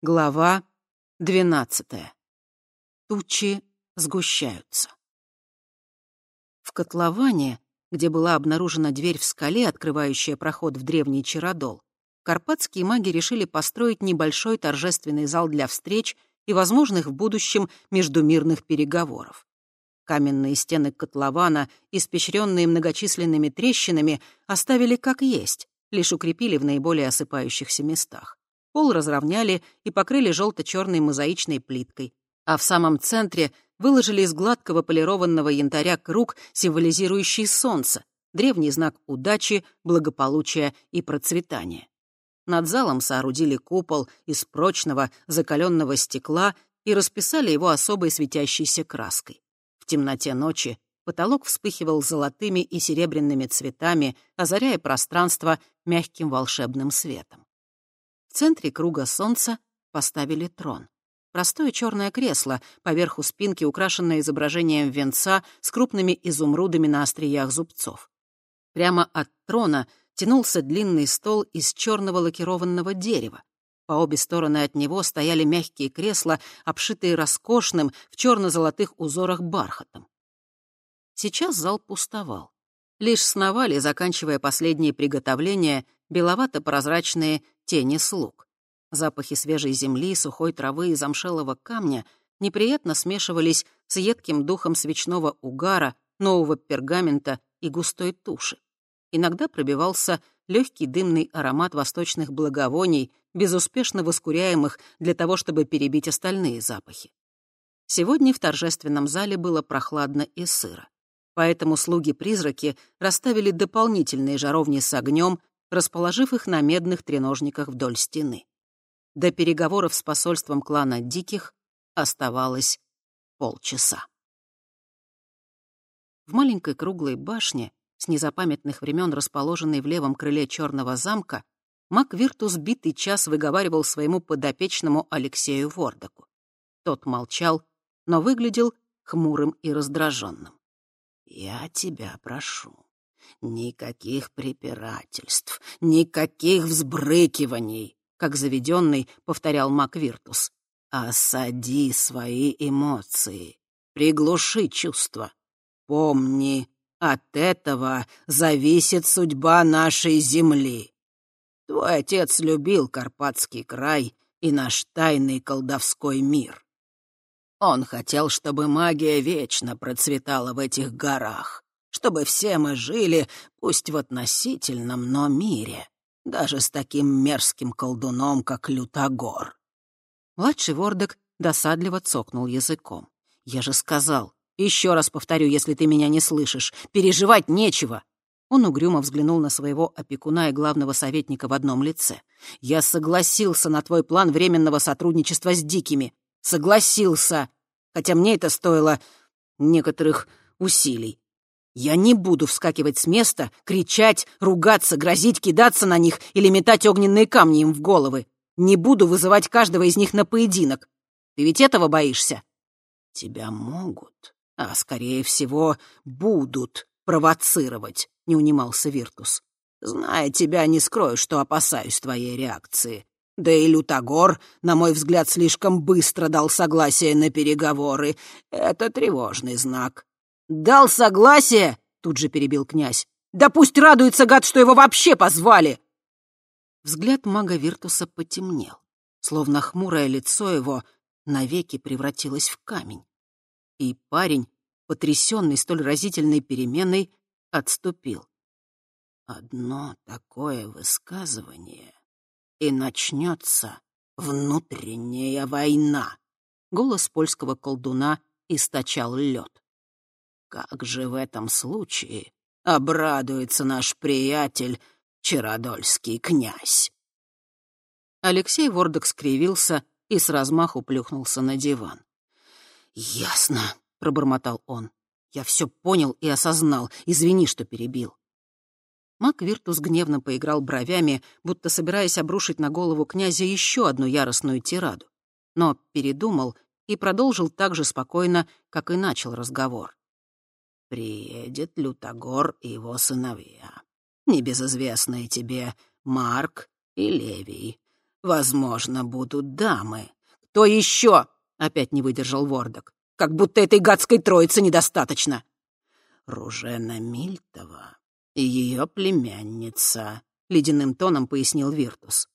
Глава двенадцатая. Тучи сгущаются. В котловане, где была обнаружена дверь в скале, открывающая проход в древний Чародол, карпатские маги решили построить небольшой торжественный зал для встреч и возможных в будущем междумирных переговоров. Каменные стены котлована, испещренные многочисленными трещинами, оставили как есть, лишь укрепили в наиболее осыпающихся местах. Пол разровняли и покрыли желто-черной мозаичной плиткой, а в самом центре выложили из гладкого полированного янтаря круг, символизирующий солнце, древний знак удачи, благополучия и процветания. Над залом соорудили купол из прочного закаленного стекла и расписали его особой светящейся краской. В темноте ночи потолок вспыхивал золотыми и серебряными цветами, озаряя пространство мягким волшебным светом. В центре круга солнца поставили трон. Простое черное кресло, поверху спинки, украшенное изображением венца с крупными изумрудами на остриях зубцов. Прямо от трона тянулся длинный стол из черного лакированного дерева. По обе стороны от него стояли мягкие кресла, обшитые роскошным в черно-золотых узорах бархатом. Сейчас зал пустовал. Лишь сновали, заканчивая последние приготовления, беловато-прозрачные тени слуг. Запахи свежей земли, сухой травы и замшелого камня неприятно смешивались с едким духом свечного угара, нового пергамента и густой туши. Иногда пробивался легкий дымный аромат восточных благовоний, безуспешно воскуряемых для того, чтобы перебить остальные запахи. Сегодня в торжественном зале было прохладно и сыро. Поэтому слуги-призраки расставили дополнительные жаровни с огнем, расположив их на медных треножниках вдоль стены. До переговоров с посольством клана Диких оставалось полчаса. В маленькой круглой башне, с незапамятных времен расположенной в левом крыле черного замка, маг Виртус битый час выговаривал своему подопечному Алексею Вордоку. Тот молчал, но выглядел хмурым и раздраженным. «Я тебя прошу, Никаких препирательств, никаких взбрыкиваний, как заведенный повторял Маквиртус. Осади свои эмоции, приглуши чувства. Помни, от этого зависит судьба нашей земли. Твой отец любил Карпатский край и наш тайный колдовской мир. Он хотел, чтобы магия вечно процветала в этих горах чтобы все мы жили, пусть в относительном, но мире, даже с таким мерзким колдуном, как Лютогор». Младший Вордок досадливо цокнул языком. «Я же сказал, еще раз повторю, если ты меня не слышишь, переживать нечего». Он угрюмо взглянул на своего опекуна и главного советника в одном лице. «Я согласился на твой план временного сотрудничества с Дикими. Согласился. Хотя мне это стоило некоторых усилий. Я не буду вскакивать с места, кричать, ругаться, грозить, кидаться на них или метать огненные камни им в головы. Не буду вызывать каждого из них на поединок. Ты ведь этого боишься? Тебя могут, а, скорее всего, будут провоцировать, — не унимался Виртус. Зная тебя, не скрою, что опасаюсь твоей реакции. Да и Лютогор, на мой взгляд, слишком быстро дал согласие на переговоры. Это тревожный знак. «Дал согласие?» — тут же перебил князь. «Да пусть радуется гад, что его вообще позвали!» Взгляд мага Виртуса потемнел, словно хмурое лицо его навеки превратилось в камень. И парень, потрясенный столь разительной переменой, отступил. Одно такое высказывание, и начнется внутренняя война. Голос польского колдуна источал лед. Как же в этом случае обрадуется наш приятель, Чародольский князь? Алексей Вордок скривился и с размаху плюхнулся на диван. «Ясно», — пробормотал он. «Я все понял и осознал. Извини, что перебил». Мак Виртус гневно поиграл бровями, будто собираясь обрушить на голову князя еще одну яростную тираду. Но передумал и продолжил так же спокойно, как и начал разговор приедет Лютогор и его сыновья. Небезызвестные тебе Марк и Левий. возможно, будут дамы. Кто еще? Опять не выдержал Вордок. Как будто этой гадской троицы недостаточно. Ружена Мильтова и ее племянница, — ледяным тоном пояснил Виртус.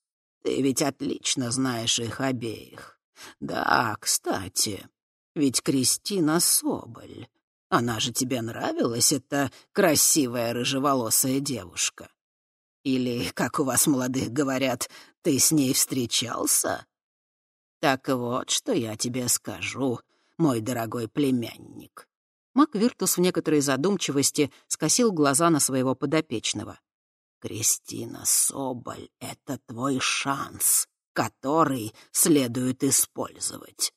Ты ведь отлично знаешь их обеих. Да, кстати, ведь Кристина Соболь. Она же тебе нравилась, эта красивая рыжеволосая девушка? Или, как у вас молодых говорят, ты с ней встречался? Так вот, что я тебе скажу, мой дорогой племянник. Маквиртус в некоторой задумчивости скосил глаза на своего подопечного. «Кристина Соболь — это твой шанс, который следует использовать.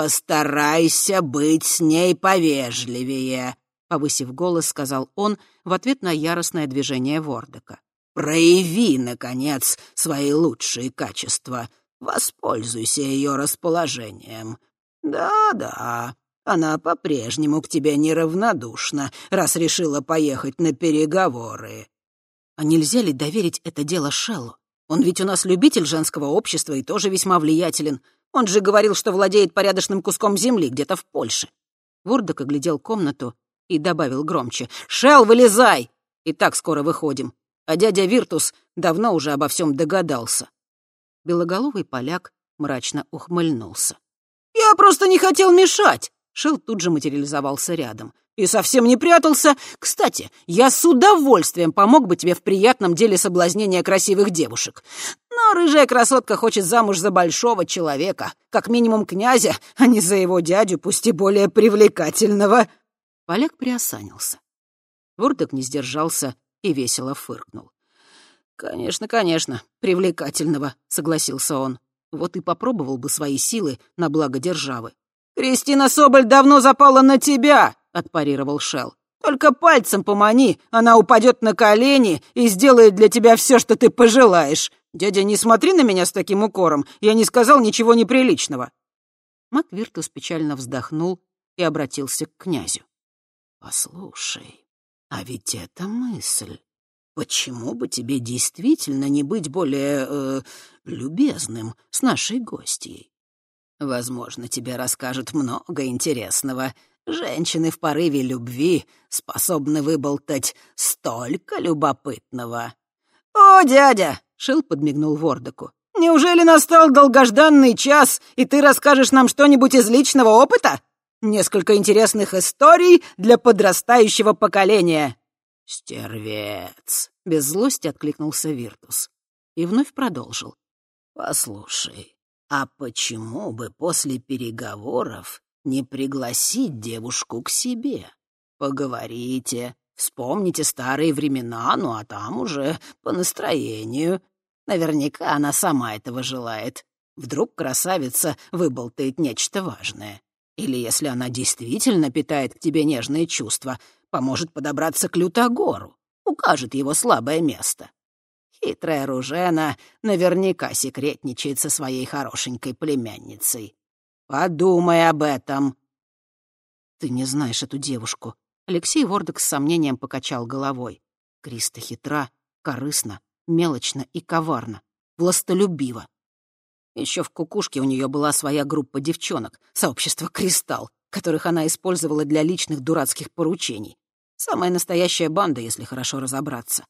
Постарайся быть с ней повежливее», — повысив голос, сказал он в ответ на яростное движение Вордока. «Прояви, наконец, свои лучшие качества. Воспользуйся ее расположением. Да-да, она по-прежнему к тебе неравнодушна, раз решила поехать на переговоры. А нельзя ли доверить это дело Шеллу? Он ведь у нас любитель женского общества и тоже весьма влиятелен. Он же говорил, что владеет порядочным куском земли где-то в Польше. Вордок оглядел комнату и добавил громче. «Шелл, вылезай! И так скоро выходим. А дядя Виртус давно уже обо всем догадался». Белоголовый поляк мрачно ухмыльнулся. «Я просто не хотел мешать!» Шел тут же материализовался рядом. «И совсем не прятался. Кстати, я с удовольствием помог бы тебе в приятном деле соблазнения красивых девушек. Но рыжая красотка хочет замуж за большого человека, как минимум князя, а не за его дядю, пусть и более привлекательного». Поляк приосанился. Вордок не сдержался и весело фыркнул. «Конечно, конечно, привлекательного», — согласился он. «Вот и попробовал бы свои силы на благо державы. «Кристина Соболь давно запала на тебя!» — отпарировал Шел. «Только пальцем помани, она упадет на колени и сделает для тебя все, что ты пожелаешь. Дядя, не смотри на меня с таким укором, я не сказал ничего неприличного». Маквиртус печально вздохнул и обратился к князю. «Послушай, а ведь это мысль. Почему бы тебе действительно не быть более э, любезным с нашей гостьей? Возможно, тебе расскажут много интересного. Женщины в порыве любви способны выболтать столько любопытного. «О, дядя!» — Шил подмигнул Вордоку. «Неужели настал долгожданный час, и ты расскажешь нам что-нибудь из личного опыта? Несколько интересных историй для подрастающего поколения». «Стервец!» — без злости откликнулся Виртус. И вновь продолжил. «Послушай, а почему бы после переговоров не пригласить девушку к себе? Поговорите, вспомните старые времена, ну а там уже по настроению. Наверняка она сама этого желает. Вдруг красавица выболтает нечто важное. Или если она действительно питает к тебе нежные чувства, поможет подобраться к Лютогору, укажет его слабое место. Хитрая Ружена наверняка секретничает со своей хорошенькой племянницей. Подумай об этом. Ты не знаешь эту девушку. Алексей Вордок с сомнением покачал головой. Криста хитра, корыстна, мелочна и коварна, властолюбива. Еще в кукушке у нее была своя группа девчонок, сообщество «Кристалл», которых она использовала для личных дурацких поручений. Самая настоящая банда, если хорошо разобраться.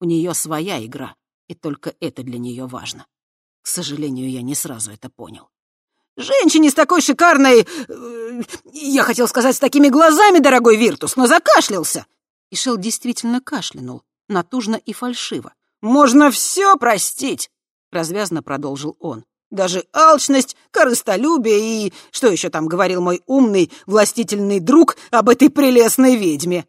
У нее своя игра, и только это для нее важно. К сожалению, я не сразу это понял. «Женщине с такой шикарной... Э, я хотел сказать, с такими глазами, дорогой Виртус, но закашлялся!» И Шел действительно кашлянул, натужно и фальшиво. «Можно все простить!» — развязно продолжил он. «Даже алчность, корыстолюбие и... Что еще там говорил мой умный, властительный друг об этой прелестной ведьме?»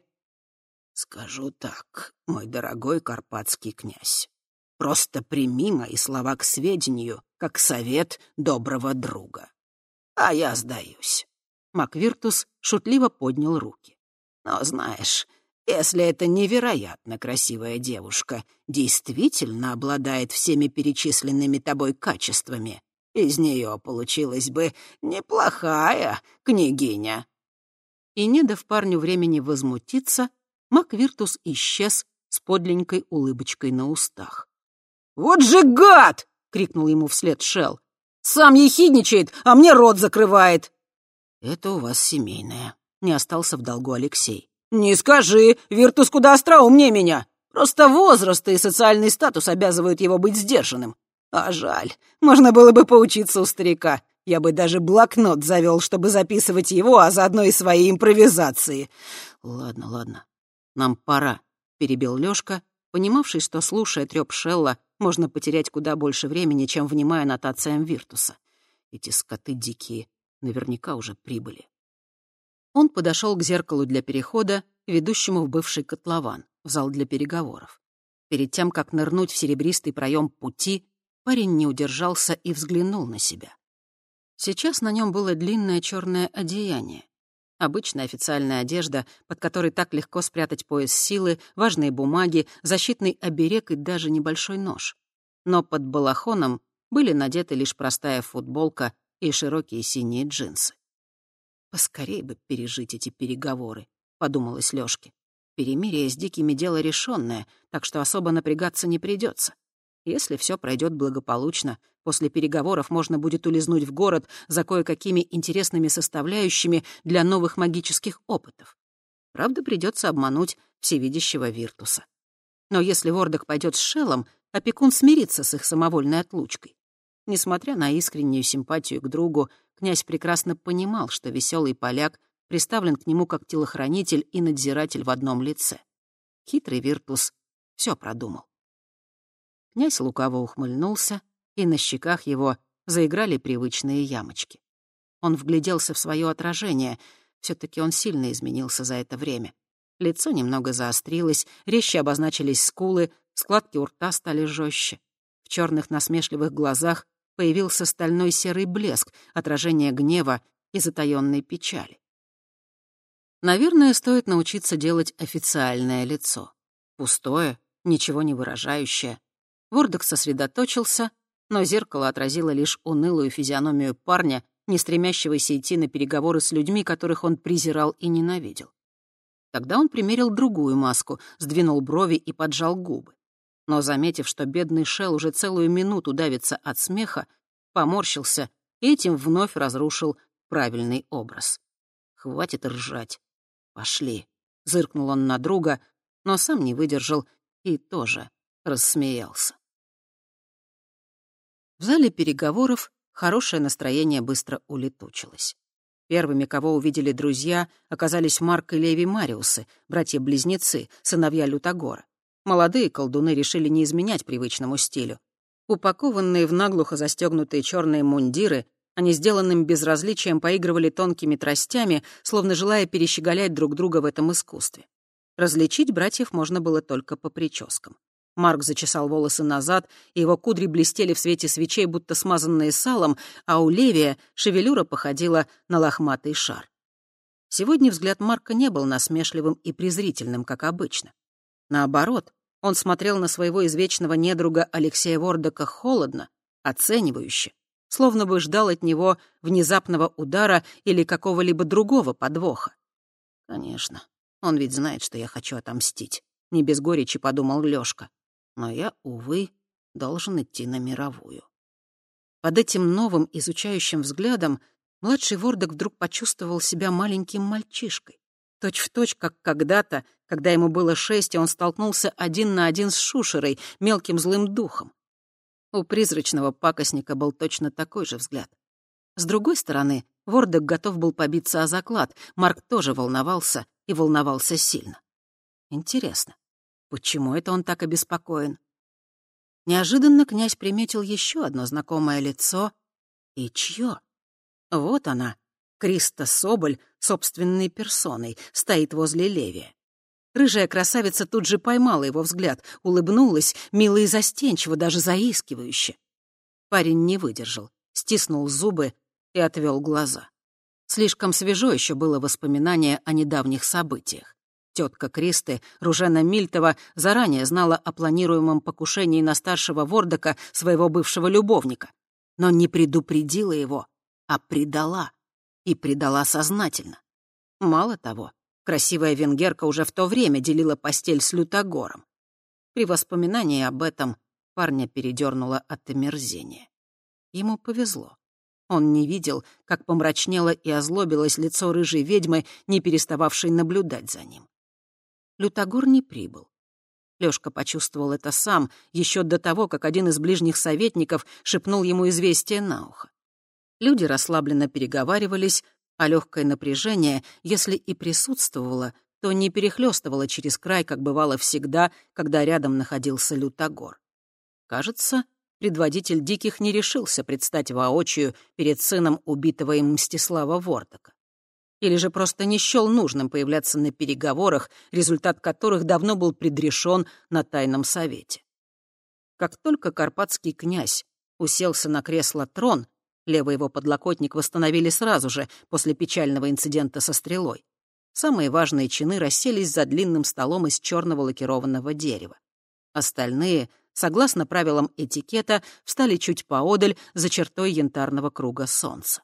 «Скажу так, мой дорогой карпатский князь. Просто прими мои слова к сведению, как совет доброго друга. А я сдаюсь». Маквиртус шутливо поднял руки. «Но знаешь, если эта невероятно красивая девушка действительно обладает всеми перечисленными тобой качествами, из нее получилась бы неплохая княгиня». И, не дав парню времени возмутиться, Маквиртус исчез с подленькой улыбочкой на устах. «Вот же гад!» — крикнул ему вслед Шел. «Сам ехидничает, а мне рот закрывает!» «Это у вас семейное», — не остался в долгу Алексей. «Не скажи, Виртус куда остроумнее меня. Просто возраст и социальный статус обязывают его быть сдержанным. А жаль, можно было бы поучиться у старика. Я бы даже блокнот завел, чтобы записывать его, а заодно и свои импровизации. Ладно, ладно, нам пора, — перебил Лёшка, понимавший, что, слушая трёп Шелла, можно потерять куда больше времени, чем внимая нотациям Виртуса. Эти скоты дикие наверняка уже прибыли. Он подошел к зеркалу для перехода, ведущему в бывший котлован, в зал для переговоров. Перед тем, как нырнуть в серебристый проем пути, парень не удержался и взглянул на себя. Сейчас на нем было длинное черное одеяние. Обычная официальная одежда, под которой так легко спрятать пояс силы, важные бумаги, защитный оберег и даже небольшой нож. Но под балахоном были надеты лишь простая футболка и широкие синие джинсы. «Поскорей бы пережить эти переговоры», — подумалось Лёшке. «Перемирие с дикими — дело решенное, так что особо напрягаться не придется. Если все пройдет благополучно, после переговоров можно будет улизнуть в город за кое-какими интересными составляющими для новых магических опытов. Правда, придется обмануть всевидящего Виртуса. Но если Вордок пойдет с Шеллом, опекун смирится с их самовольной отлучкой. Несмотря на искреннюю симпатию к другу, князь прекрасно понимал, что веселый поляк приставлен к нему как телохранитель и надзиратель в одном лице. Хитрый Виртус все продумал. Князь лукаво ухмыльнулся, и на щеках его заиграли привычные ямочки. Он вгляделся в свое отражение. все таки он сильно изменился за это время. Лицо немного заострилось, резче обозначились скулы, складки у рта стали жестче. В черных насмешливых глазах появился стальной серый блеск, отражение гнева и затаённой печали. Наверное, стоит научиться делать официальное лицо. Пустое, ничего не выражающее, Вордок сосредоточился, но зеркало отразило лишь унылую физиономию парня, не стремящегося идти на переговоры с людьми, которых он презирал и ненавидел. Тогда он примерил другую маску, сдвинул брови и поджал губы. Но, заметив, что бедный Шел уже целую минуту давится от смеха, поморщился и этим вновь разрушил правильный образ. «Хватит ржать. Пошли», — зыркнул он на друга, но сам не выдержал и тоже рассмеялся. В зале переговоров хорошее настроение быстро улетучилось. Первыми, кого увидели друзья, оказались Марк и Леви Мариусы, братья-близнецы, сыновья Лютогора. Молодые колдуны решили не изменять привычному стилю. Упакованные в наглухо застегнутые черные мундиры, они сделанным безразличием поигрывали тонкими тростями, словно желая перещеголять друг друга в этом искусстве. Различить братьев можно было только по прическам. Марк зачесал волосы назад, и его кудри блестели в свете свечей, будто смазанные салом, а у Левия шевелюра походила на лохматый шар. Сегодня взгляд Марка не был насмешливым и презрительным, как обычно. Наоборот, он смотрел на своего извечного недруга Алексея Вордока холодно, оценивающе, словно бы ждал от него внезапного удара или какого-либо другого подвоха. «Конечно, он ведь знает, что я хочу отомстить», — не без горечи подумал Лёшка но я, увы, должен идти на мировую. Под этим новым изучающим взглядом младший Вордок вдруг почувствовал себя маленьким мальчишкой. Точь в точь, как когда-то, когда ему было шесть, он столкнулся один на один с Шушерой, мелким злым духом. У призрачного пакостника был точно такой же взгляд. С другой стороны, Вордок готов был побиться о заклад, Марк тоже волновался и волновался сильно. Интересно, Почему это он так обеспокоен? Неожиданно князь приметил еще одно знакомое лицо. И чье? Вот она, Криста Соболь, собственной персоной, стоит возле Левия. Рыжая красавица тут же поймала его взгляд, улыбнулась, мило и застенчиво, даже заискивающе. Парень не выдержал, стиснул зубы и отвел глаза. Слишком свежо еще было воспоминание о недавних событиях. Тетка Кристы, Ружена Мильтова, заранее знала о планируемом покушении на старшего Вордока, своего бывшего любовника, но не предупредила его, а предала. И предала сознательно. Мало того, красивая венгерка уже в то время делила постель с Лютогором. При воспоминании об этом Парня передернуло от омерзения. Ему повезло. Он не видел, как помрачнело и озлобилось лицо рыжей ведьмы, не перестававшей наблюдать за ним. Лютогор не прибыл. Лёшка почувствовал это сам, еще до того, как один из ближних советников шепнул ему известие на ухо. Люди расслабленно переговаривались, а легкое напряжение, если и присутствовало, то не перехлестывало через край, как бывало всегда, когда рядом находился Лютогор. Кажется, предводитель диких не решился предстать воочию перед сыном убитого им Мстислава Вордока. Или же просто не счел нужным появляться на переговорах, результат которых давно был предрешен на тайном совете. Как только карпатский князь уселся на кресло трон, левый его подлокотник восстановили сразу же, после печального инцидента со стрелой. Самые важные чины расселись за длинным столом из черного лакированного дерева. Остальные — согласно правилам этикета, встали чуть поодаль за чертой янтарного круга солнца.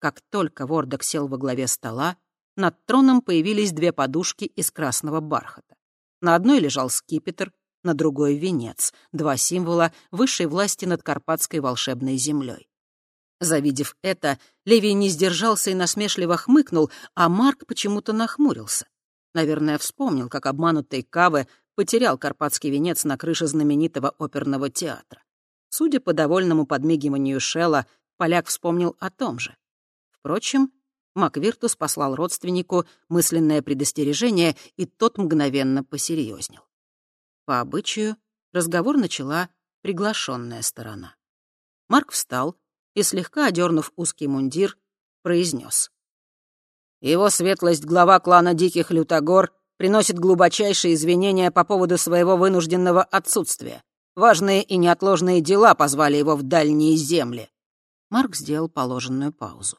Как только Вордок сел во главе стола, над троном появились две подушки из красного бархата. На одной лежал скипетр, на другой — венец, два символа высшей власти над Карпатской волшебной землей. Завидев это, Левий не сдержался и насмешливо хмыкнул, а Марк почему-то нахмурился. Наверное, вспомнил, как обманутый Каве потерял карпатский венец на крыше знаменитого оперного театра. Судя по довольному подмигиванию Шелла, поляк вспомнил о том же. Впрочем, Маквиртус послал родственнику мысленное предостережение, и тот мгновенно посерьезнел. По обычаю разговор начала приглашенная сторона. Марк встал и, слегка одернув узкий мундир, произнес. «Его светлость, глава клана Диких Лютогор, приносит глубочайшие извинения по поводу своего вынужденного отсутствия. Важные и неотложные дела позвали его в дальние земли». Марк сделал положенную паузу.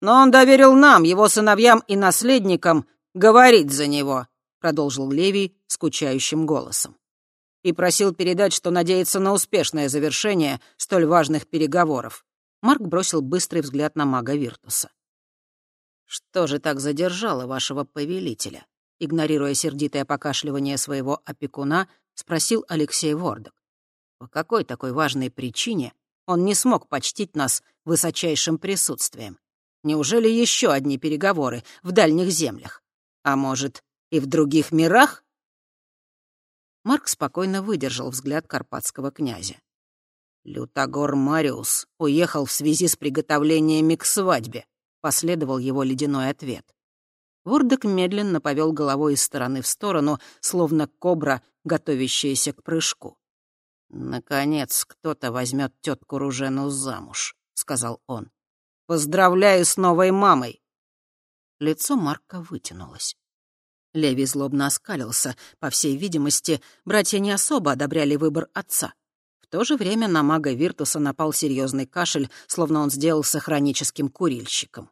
«Но он доверил нам, его сыновьям и наследникам, говорить за него», продолжил Левий скучающим голосом. И просил передать, что надеется на успешное завершение столь важных переговоров. Марк бросил быстрый взгляд на мага Виртуса. «Что же так задержало вашего повелителя?» игнорируя сердитое покашливание своего опекуна, спросил Алексей Вордок. По какой такой важной причине он не смог почтить нас высочайшим присутствием? Неужели еще одни переговоры в дальних землях? А может, и в других мирах? Марк спокойно выдержал взгляд карпатского князя. «Лютогор Мариус уехал в связи с приготовлениями к свадьбе», — последовал его ледяной ответ. Вордок медленно повел головой из стороны в сторону, словно кобра, готовящаяся к прыжку. «Наконец кто-то возьмет тетку Ружену замуж», — сказал он. «Поздравляю с новой мамой!» Лицо Марка вытянулось. Леви злобно оскалился. По всей видимости, братья не особо одобряли выбор отца. В то же время на мага Виртуса напал серьезный кашель, словно он сделался хроническим курильщиком.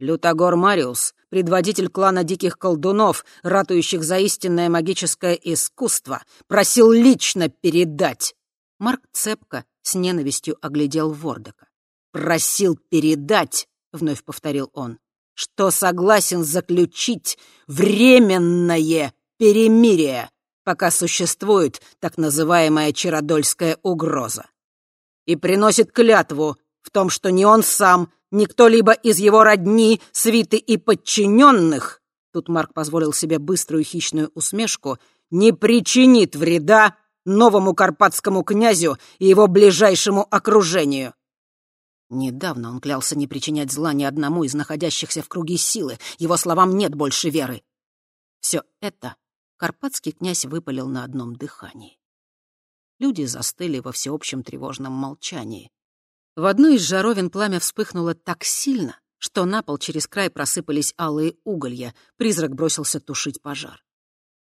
Лютогор Мариус, предводитель клана диких колдунов, ратующих за истинное магическое искусство, просил лично передать. Марк цепко с ненавистью оглядел Вордока. «Просил передать», — вновь повторил он, «что согласен заключить временное перемирие, пока существует так называемая Чародольская угроза. И приносит клятву в том, что ни он сам, ни кто-либо из его родни, свиты и подчиненных, тут Марк позволил себе быструю хищную усмешку, не причинит вреда новому карпатскому князю и его ближайшему окружению. Недавно он клялся не причинять зла ни одному из находящихся в круге силы. Его словам нет больше веры. Все это карпатский князь выпалил на одном дыхании. Люди застыли во всеобщем тревожном молчании. В одной из жаровин пламя вспыхнуло так сильно, что на пол через край просыпались алые уголья, призрак бросился тушить пожар.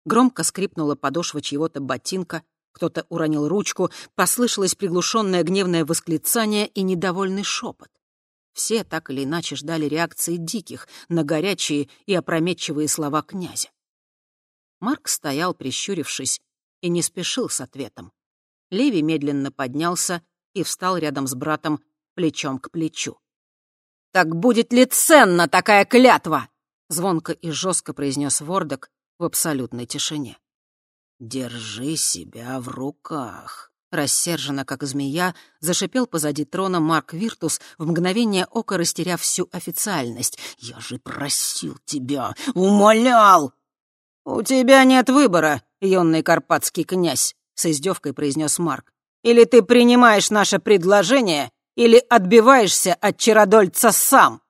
Громко скрипнула подошва чьего-то ботинка, кто-то уронил ручку, послышалось приглушенное гневное восклицание и недовольный шепот. Все так или иначе ждали реакции диких на горячие и опрометчивые слова князя. Марк стоял, прищурившись, и не спешил с ответом. Леви медленно поднялся и встал рядом с братом плечом к плечу. «Так будет ли ценна такая клятва?» — звонко и жестко произнес Вордок в абсолютной тишине. «Держи себя в руках», Рассерженно, как змея, зашипел позади трона Марк Виртус, в мгновение ока растеряв всю официальность. «Я же просил тебя, умолял!» «У тебя нет выбора, юный карпатский князь», — с издевкой произнес Марк. «Или ты принимаешь наше предложение, или отбиваешься от Чародольца сам!»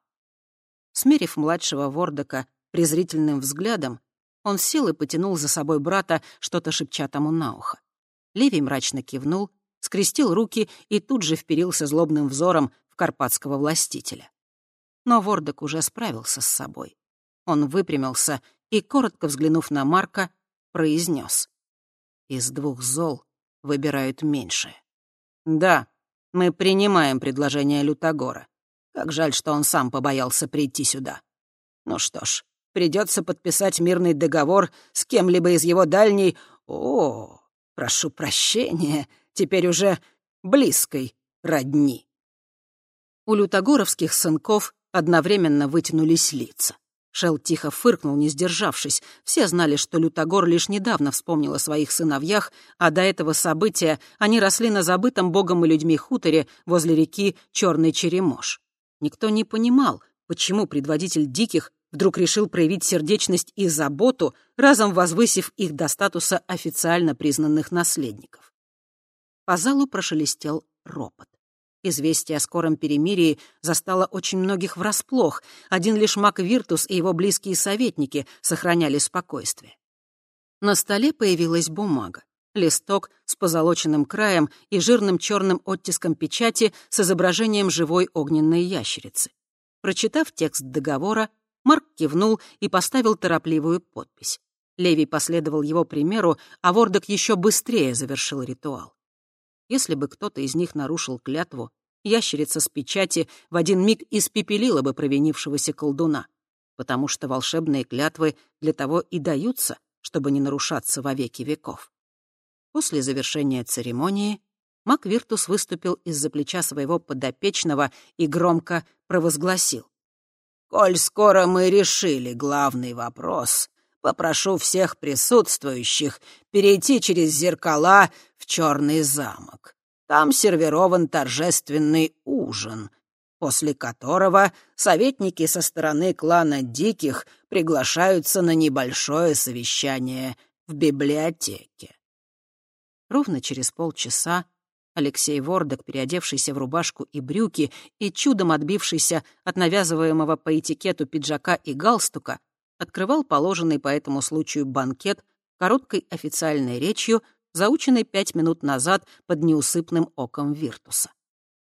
Смерив младшего Вордока презрительным взглядом, он сел и потянул за собой брата, что-то шепча тому на ухо. Левий мрачно кивнул, скрестил руки и тут же вперился злобным взором в карпатского властителя. Но Вордок уже справился с собой. Он выпрямился и, коротко взглянув на Марка, произнес. «Из двух зол выбирают меньшее. Да, мы принимаем предложение Лютогора. Как жаль, что он сам побоялся прийти сюда. Ну что ж, придется подписать мирный договор с кем-либо из его дальней... О, прошу прощения, теперь уже близкой родни. У лютогоровских сынков одновременно вытянулись лица. Шел тихо фыркнул, не сдержавшись. Все знали, что Лютогор лишь недавно вспомнил о своих сыновьях, а до этого события они росли на забытом богом и людьми хуторе возле реки Черный Черемош. Никто не понимал, почему предводитель диких вдруг решил проявить сердечность и заботу, разом возвысив их до статуса официально признанных наследников. По залу прошелестел ропот. Известие о скором перемирии застало очень многих врасплох. Один лишь маг Виртус и его близкие советники сохраняли спокойствие. На столе появилась бумага. Листок с позолоченным краем и жирным черным оттиском печати с изображением живой огненной ящерицы. Прочитав текст договора, Марк кивнул и поставил торопливую подпись. Левий последовал его примеру, а Вордок еще быстрее завершил ритуал. Если бы кто-то из них нарушил клятву, ящерица с печати в один миг испепелила бы провинившегося колдуна, потому что волшебные клятвы для того и даются, чтобы не нарушаться во веки веков. После завершения церемонии Мак Виртус выступил из-за плеча своего подопечного и громко провозгласил. «Коль скоро мы решили главный вопрос, попрошу всех присутствующих перейти через зеркала в черный замок. Там сервирован торжественный ужин, после которого советники со стороны клана Диких приглашаются на небольшое совещание в библиотеке. Ровно через полчаса Алексей Вордок, переодевшийся в рубашку и брюки и чудом отбившийся от навязываемого по этикету пиджака и галстука, открывал положенный по этому случаю банкет короткой официальной речью, заученной пять минут назад под неусыпным оком Виртуса.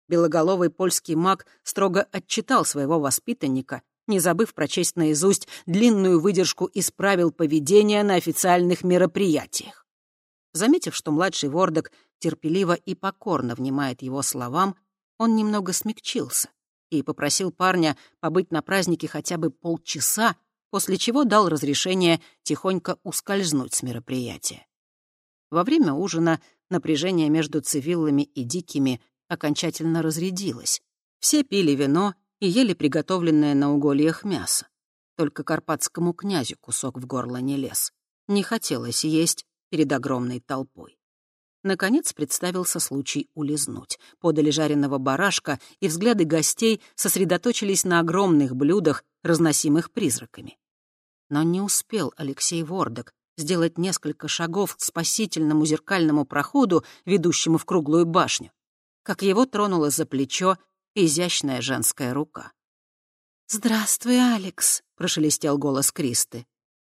Белоголовый польский маг строго отчитал своего воспитанника, не забыв прочесть наизусть длинную выдержку из правил поведения на официальных мероприятиях. Заметив, что младший Вордок терпеливо и покорно внимает его словам, он немного смягчился и попросил парня побыть на празднике хотя бы полчаса, после чего дал разрешение тихонько ускользнуть с мероприятия. Во время ужина напряжение между цивиллами и дикими окончательно разрядилось. Все пили вино и ели приготовленное на угольях мясо. Только карпатскому князю кусок в горло не лез. Не хотелось есть перед огромной толпой. Наконец представился случай улизнуть. Подали жареного барашка, и взгляды гостей сосредоточились на огромных блюдах, разносимых призраками. Но не успел Алексей Вордок сделать несколько шагов к спасительному зеркальному проходу, ведущему в круглую башню, как его тронула за плечо изящная женская рука. «Здравствуй, Алекс», — прошелестел голос Кристы.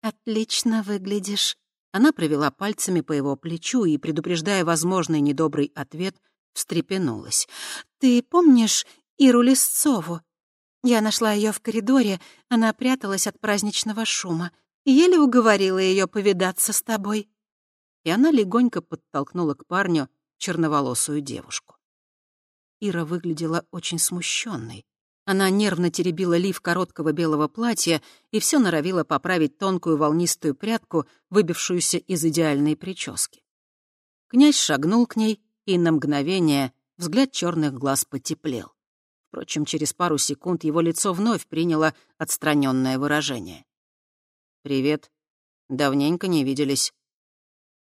«Отлично выглядишь». Она провела пальцами по его плечу и, предупреждая возможный недобрый ответ, встрепенулась. «Ты помнишь Иру Лисцову? Я нашла ее в коридоре, она пряталась от праздничного шума. Еле уговорила ее повидаться с тобой. И она легонько подтолкнула к парню черноволосую девушку. Ира выглядела очень смущенной. Она нервно теребила лиф короткого белого платья и все норовила поправить тонкую волнистую прядку, выбившуюся из идеальной прически. Князь шагнул к ней, и на мгновение взгляд черных глаз потеплел. Впрочем, через пару секунд его лицо вновь приняло отстраненное выражение. «Привет. Давненько не виделись».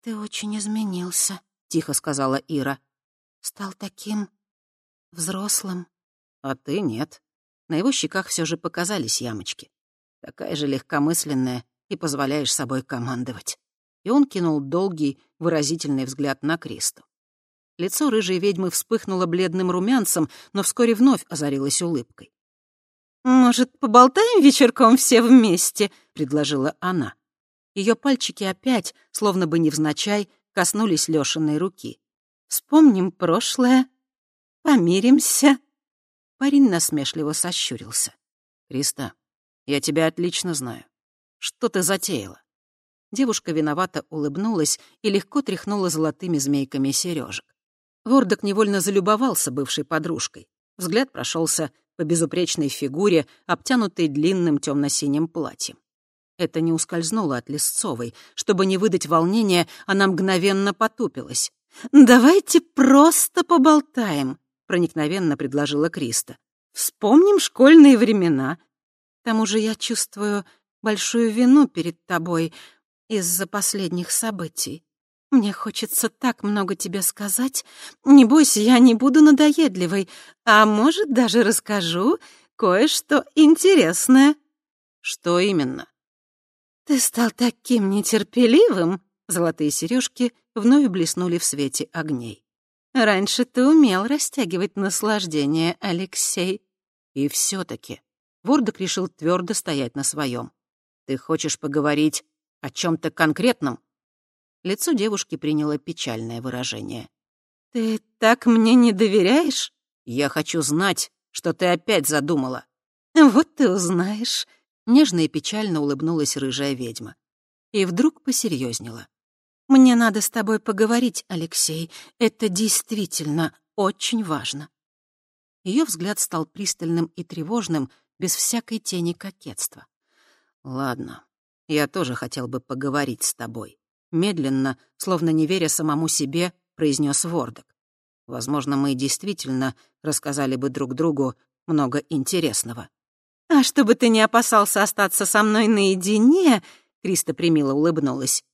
«Ты очень изменился», — тихо сказала Ира. «Стал таким взрослым». «А ты нет». На его щеках все же показались ямочки. Такая же легкомысленная и позволяешь собой командовать. И он кинул долгий, выразительный взгляд на Кристу. Лицо рыжей ведьмы вспыхнуло бледным румянцем, но вскоре вновь озарилось улыбкой. «Может, поболтаем вечерком все вместе?» — предложила она. Ее пальчики опять, словно бы невзначай, коснулись Лёшиной руки. «Вспомним прошлое, помиримся». Парень насмешливо сощурился. «Криста, я тебя отлично знаю. Что ты затеяла?» Девушка виновато улыбнулась и легко тряхнула золотыми змейками сережек. Вордок невольно залюбовался бывшей подружкой. Взгляд прошелся по безупречной фигуре, обтянутой длинным темно-синим платьем. Это не ускользнуло от Лесцовой. Чтобы не выдать волнения, она мгновенно потупилась. «Давайте просто поболтаем», — проникновенно предложила Криста. «Вспомним школьные времена. К тому же я чувствую большую вину перед тобой из-за последних событий. Мне хочется так много тебе сказать. Не бойся, я не буду надоедливой, а может, даже расскажу кое-что интересное». «Что именно?» «Ты стал таким нетерпеливым!» Золотые сережки вновь блеснули в свете огней. «Раньше ты умел растягивать наслаждение, Алексей». И все таки Вордок решил твердо стоять на своем. «Ты хочешь поговорить о чем то конкретном?» Лицо девушки приняло печальное выражение. «Ты так мне не доверяешь?» «Я хочу знать, что ты опять задумала». «Вот ты узнаешь», Нежно и печально улыбнулась рыжая ведьма. И вдруг посерьезнела. «Мне надо с тобой поговорить, Алексей. Это действительно очень важно». Ее взгляд стал пристальным и тревожным, без всякой тени кокетства. «Ладно, я тоже хотел бы поговорить с тобой». Медленно, словно не веря самому себе, произнес Вордок. «Возможно, мы действительно рассказали бы друг другу много интересного». «А чтобы ты не опасался остаться со мной наедине...» — Криста примило улыбнулась.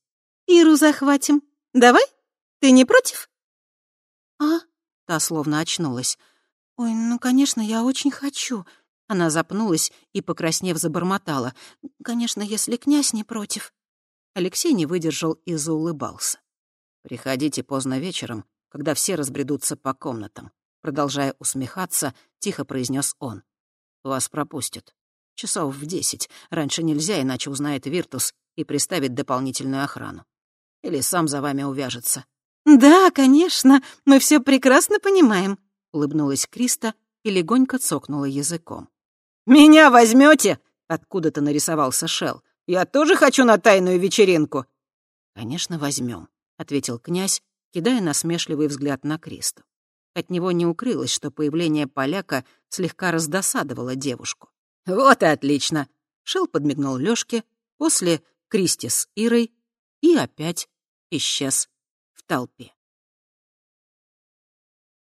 «Иру захватим. Давай? Ты не против?» «А?» — та словно очнулась. «Ой, ну, конечно, я очень хочу». Она запнулась и, покраснев, забормотала. «Конечно, если князь не против». Алексей не выдержал и заулыбался. «Приходите поздно вечером, когда все разбредутся по комнатам», продолжая усмехаться, тихо произнес он. Вас пропустят. Часов в десять. Раньше нельзя, иначе узнает Виртус и приставит дополнительную охрану. Или сам за вами увяжется. «Да, конечно, мы все прекрасно понимаем», — улыбнулась Криста и легонько цокнула языком. «Меня возьмете? откуда-то нарисовался Шел. «Я тоже хочу на тайную вечеринку». «Конечно, возьмем, ответил князь, кидая насмешливый взгляд на Кристу. От него не укрылось, что появление поляка слегка раздосадовало девушку. «Вот и отлично!» Шел подмигнул Лёшке, после Кристи с Ирой и опять исчез в толпе.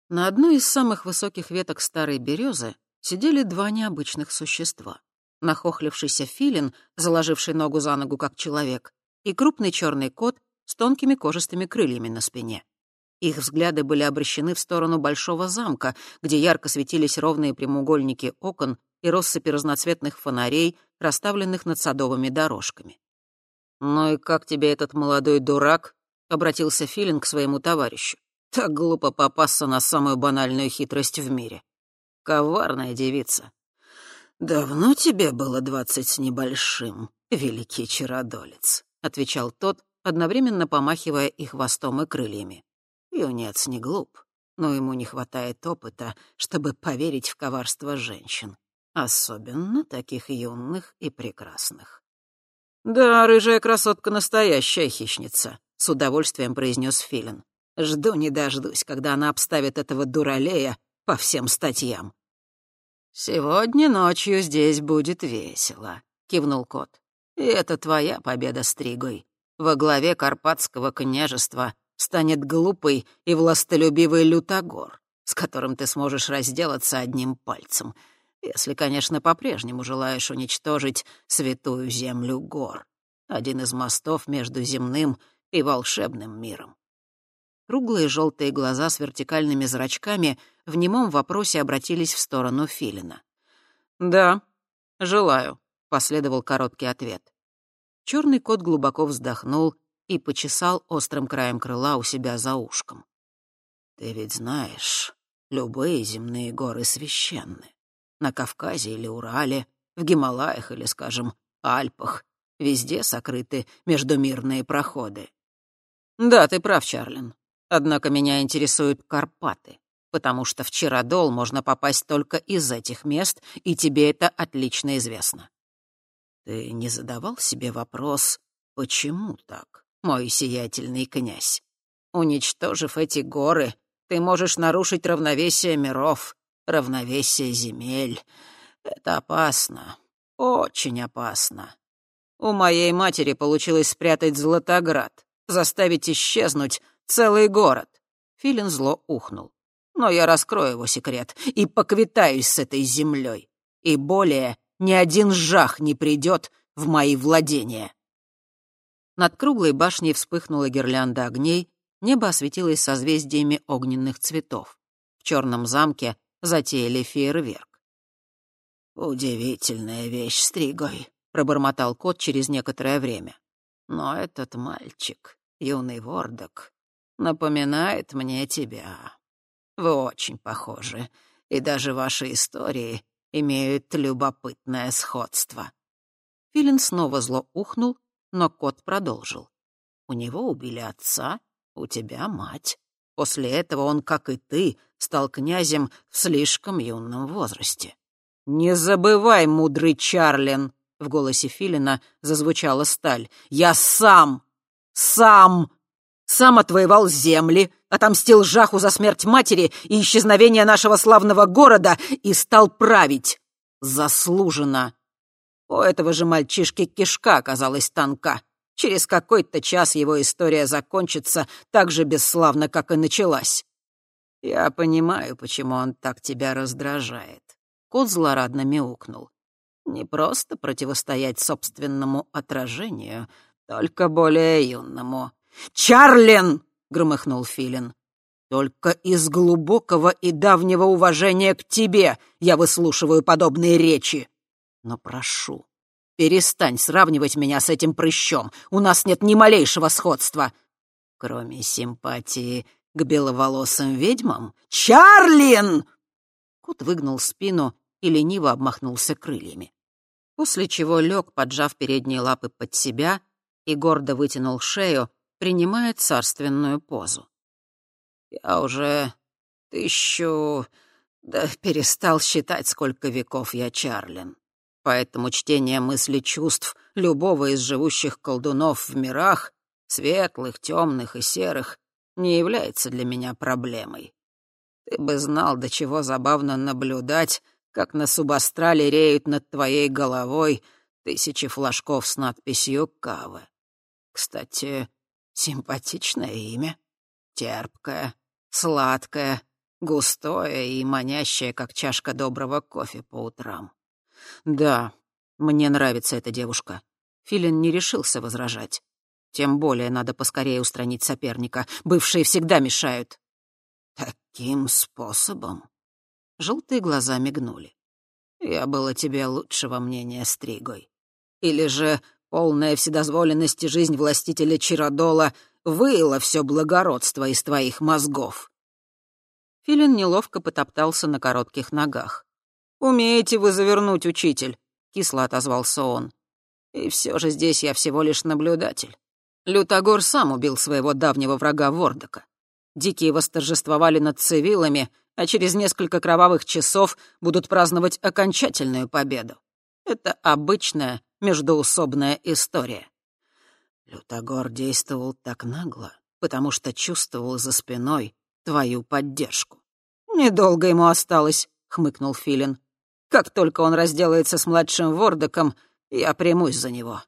На одной из самых высоких веток старой березы сидели два необычных существа. Нахохлившийся филин, заложивший ногу за ногу как человек, и крупный черный кот с тонкими кожистыми крыльями на спине. Их взгляды были обращены в сторону большого замка, где ярко светились ровные прямоугольники окон и россыпи разноцветных фонарей, расставленных над садовыми дорожками. «Ну и как тебе этот молодой дурак?» — обратился Филин к своему товарищу. «Так глупо попасться на самую банальную хитрость в мире. Коварная девица. Давно тебе было двадцать с небольшим, великий чародолец», — отвечал тот, одновременно помахивая и хвостом, и крыльями. Юнец не глуп, но ему не хватает опыта, чтобы поверить в коварство женщин, особенно таких юных и прекрасных. «Да, рыжая красотка — настоящая хищница», — с удовольствием произнес Филин. «Жду не дождусь, когда она обставит этого дуралея по всем статьям». «Сегодня ночью здесь будет весело», — кивнул кот. «И это твоя победа, Стригой. Во главе Карпатского княжества станет глупый и властолюбивый лютогор, с которым ты сможешь разделаться одним пальцем, если, конечно, по-прежнему желаешь уничтожить святую землю гор, один из мостов между земным и волшебным миром. Круглые желтые глаза с вертикальными зрачками в немом вопросе обратились в сторону Филина. «Да, желаю», — последовал короткий ответ. Черный кот глубоко вздохнул и почесал острым краем крыла у себя за ушком. «Ты ведь знаешь, любые земные горы священны. На Кавказе или Урале, в Гималаях или, скажем, Альпах. Везде сокрыты междумирные проходы. Да, ты прав, Чарлин. Однако меня интересуют Карпаты, потому что в Чародол можно попасть только из этих мест, и тебе это отлично известно. Ты не задавал себе вопрос, почему так, мой сиятельный князь? Уничтожив эти горы, ты можешь нарушить равновесие миров, равновесие земель. Это опасно, очень опасно. У моей матери получилось спрятать Златоград, заставить исчезнуть целый город. Филин зло ухнул. Но я раскрою его секрет и поквитаюсь с этой землей. И более ни один жах не придет в мои владения. Над круглой башней вспыхнула гирлянда огней, небо осветилось созвездиями огненных цветов. В черном замке затеяли фейерверк. «Удивительная вещь, Стригой», — пробормотал кот через некоторое время. «Но этот мальчик, юный Вордок, напоминает мне тебя. Вы очень похожи, и даже ваши истории имеют любопытное сходство». Филин снова зло ухнул, но кот продолжил. «У него убили отца, у тебя мать. После этого он, как и ты, стал князем в слишком юном возрасте. «Не забывай, мудрый Чарлин!» — в голосе Филина зазвучала сталь. «Я сам! Сам! Сам отвоевал земли, отомстил Жаху за смерть матери и исчезновение нашего славного города и стал править. Заслуженно!» У этого же мальчишки кишка оказалась танка. Через какой-то час его история закончится так же бесславно, как и началась. Я понимаю, почему он так тебя раздражает. Кот злорадно мяукнул. Не просто противостоять собственному отражению, только более юному. «Чарлин!» — громыхнул Филин. «Только из глубокого и давнего уважения к тебе я выслушиваю подобные речи. Но прошу, перестань сравнивать меня с этим прыщом. У нас нет ни малейшего сходства. Кроме симпатии к беловолосым ведьмам. Чарлин!» Кот выгнул спину и лениво обмахнулся крыльями. После чего лег, поджав передние лапы под себя, и гордо вытянул шею, принимая царственную позу. «Я уже тысячу... да перестал считать, сколько веков я Чарлин. Поэтому чтение мыслей чувств любого из живущих колдунов в мирах, светлых, темных и серых, не является для меня проблемой. Ты бы знал, до чего забавно наблюдать, как на субастрале реют над твоей головой тысячи флажков с надписью «Кавы». Кстати, симпатичное имя. Терпкое, сладкое, густое и манящее, как чашка доброго кофе по утрам. Да, мне нравится эта девушка. Филин не решился возражать. Тем более надо поскорее устранить соперника. Бывшие всегда мешают. Таким способом? Желтые глаза мигнули. Я был о тебе лучшего мнения, Стригой. Или же полная вседозволенности жизнь властителя Чародола выила все благородство из твоих мозгов. Филин неловко потоптался на коротких ногах. «Умеете вы завернуть, учитель», — кисло отозвался он. «И все же здесь я всего лишь наблюдатель. Лютогор сам убил своего давнего врага Вордока. Дикие восторжествовали над цивилами, а через несколько кровавых часов будут праздновать окончательную победу. Это обычная междоусобная история. Лютогор действовал так нагло, потому что чувствовал за спиной твою поддержку. «Недолго ему осталось», — хмыкнул Филин. «Как только он разделается с младшим Вордоком, я примусь за него.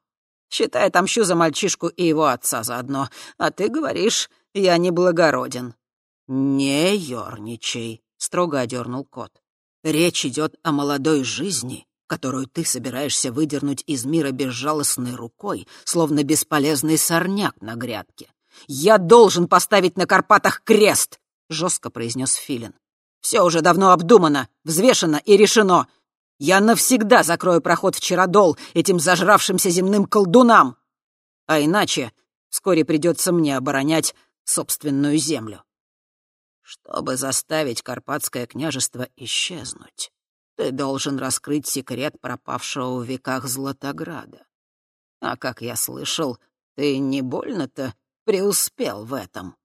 Считай, отомщу за мальчишку и его отца заодно. А ты говоришь, я неблагороден». «Не ерничай», — строго одернул кот. «Речь идет о молодой жизни, которую ты собираешься выдернуть из мира безжалостной рукой, словно бесполезный сорняк на грядке. «Я должен поставить на Карпатах крест!» — жестко произнес Филин. «Все уже давно обдумано, взвешено и решено. Я навсегда закрою проход в Чародол этим зажравшимся земным колдунам. А иначе вскоре придется мне оборонять собственную землю. Чтобы заставить Карпатское княжество исчезнуть, ты должен раскрыть секрет пропавшего в веках Златограда. А как я слышал, ты не больно-то преуспел в этом.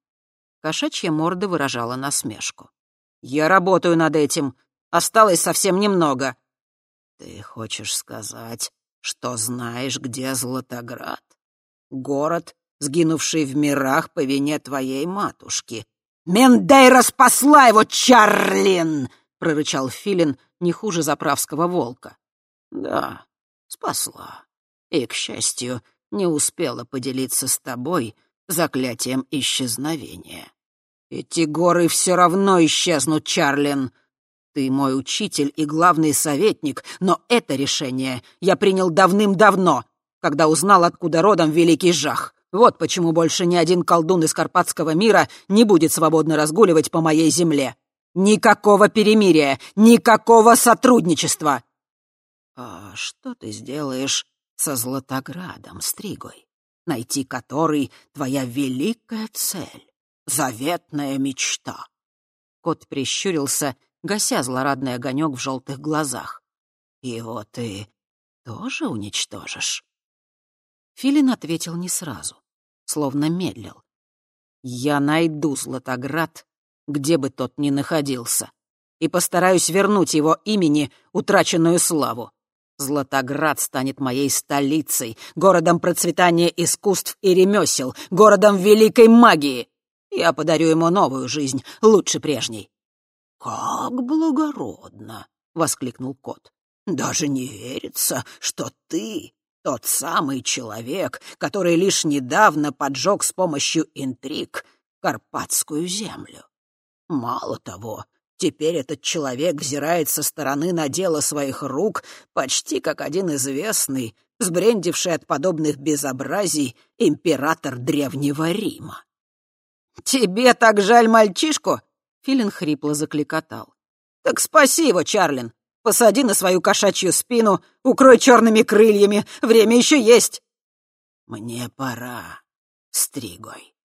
Кошачья морда выражала насмешку. «Я работаю над этим. Осталось совсем немного». «Ты хочешь сказать, что знаешь, где Златоград? Город, сгинувший в мирах по вине твоей матушки». «Мендейра спасла его, Чарлин!» — прорычал Филин не хуже заправского волка. «Да, спасла. И, к счастью, не успела поделиться с тобой заклятием исчезновения. Эти горы все равно исчезнут, Чарлин. Ты мой учитель и главный советник, но это решение я принял давным-давно, когда узнал, откуда родом Великий Жах. Вот почему больше ни один колдун из Карпатского мира не будет свободно разгуливать по моей земле. Никакого перемирия, никакого сотрудничества. А что ты сделаешь со Златоградом, Стригой, найти который твоя великая цель, заветная мечта? Кот прищурился, гася злорадный огонек в желтых глазах. Его ты тоже уничтожишь? Филин ответил не сразу, словно медлил. «Я найду Златоград, где бы тот ни находился, и постараюсь вернуть его имени утраченную славу. Златоград станет моей столицей, городом процветания искусств и ремесел, городом великой магии. Я подарю ему новую жизнь, лучше прежней». «Как благородно!» — воскликнул кот. «Даже не верится, что ты тот самый человек, который лишь недавно поджег с помощью интриг Карпатскую землю. Мало того, теперь этот человек взирает со стороны на дело своих рук почти как один известный, сбрендивший от подобных безобразий император Древнего Рима. «Тебе так жаль мальчишку?» — Филин хрипло закликотал. «Так спаси его, Чарлин, Посади на свою кошачью спину, укрой черными крыльями, время еще есть. Мне пора, стригой.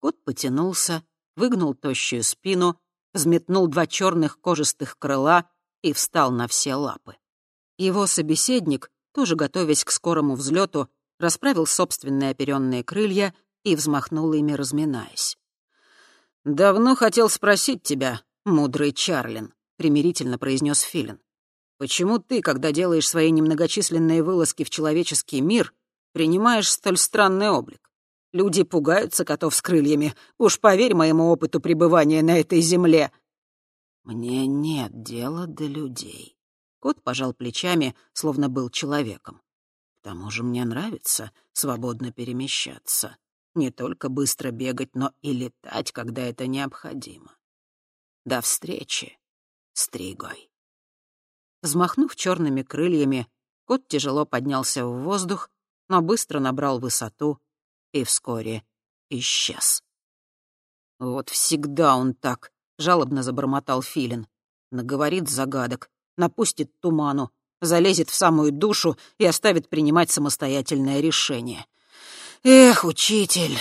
Кот потянулся, выгнул тощую спину, взметнул два черных кожистых крыла и встал на все лапы. Его собеседник, тоже готовясь к скорому взлету, расправил собственные оперенные крылья и взмахнул ими, разминаясь. «Давно хотел спросить тебя, мудрый Чарлин», — примирительно произнес Филин. Почему ты, когда делаешь свои немногочисленные вылазки в человеческий мир, принимаешь столь странный облик? Люди пугаются котов с крыльями. Уж поверь моему опыту пребывания на этой земле. Мне нет дела до людей. Кот пожал плечами, словно был человеком. К тому же мне нравится свободно перемещаться. Не только быстро бегать, но и летать, когда это необходимо. До встречи, Стригой. Взмахнув черными крыльями, кот тяжело поднялся в воздух, но быстро набрал высоту и вскоре исчез. «Вот всегда он так», — жалобно забормотал Филин. «Наговорит загадок, напустит туману, залезет в самую душу и оставит принимать самостоятельное решение. Эх, учитель!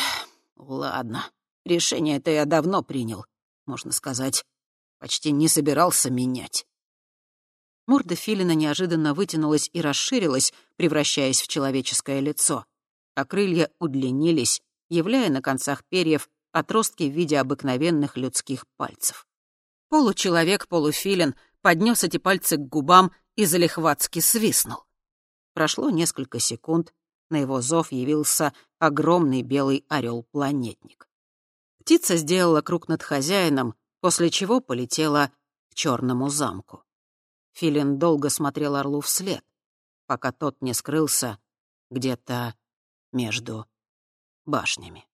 Ладно, решение-то я давно принял, можно сказать, почти не собирался менять. Морда филина неожиданно вытянулась и расширилась, превращаясь в человеческое лицо, а крылья удлинились, являя на концах перьев отростки в виде обыкновенных людских пальцев. Получеловек-полуфилин поднес эти пальцы к губам и залихватски свистнул. Прошло несколько секунд, на его зов явился огромный белый орел-планетник. Птица сделала круг над хозяином, после чего полетела к черному замку. Филин долго смотрел орлу вслед, пока тот не скрылся где-то между башнями.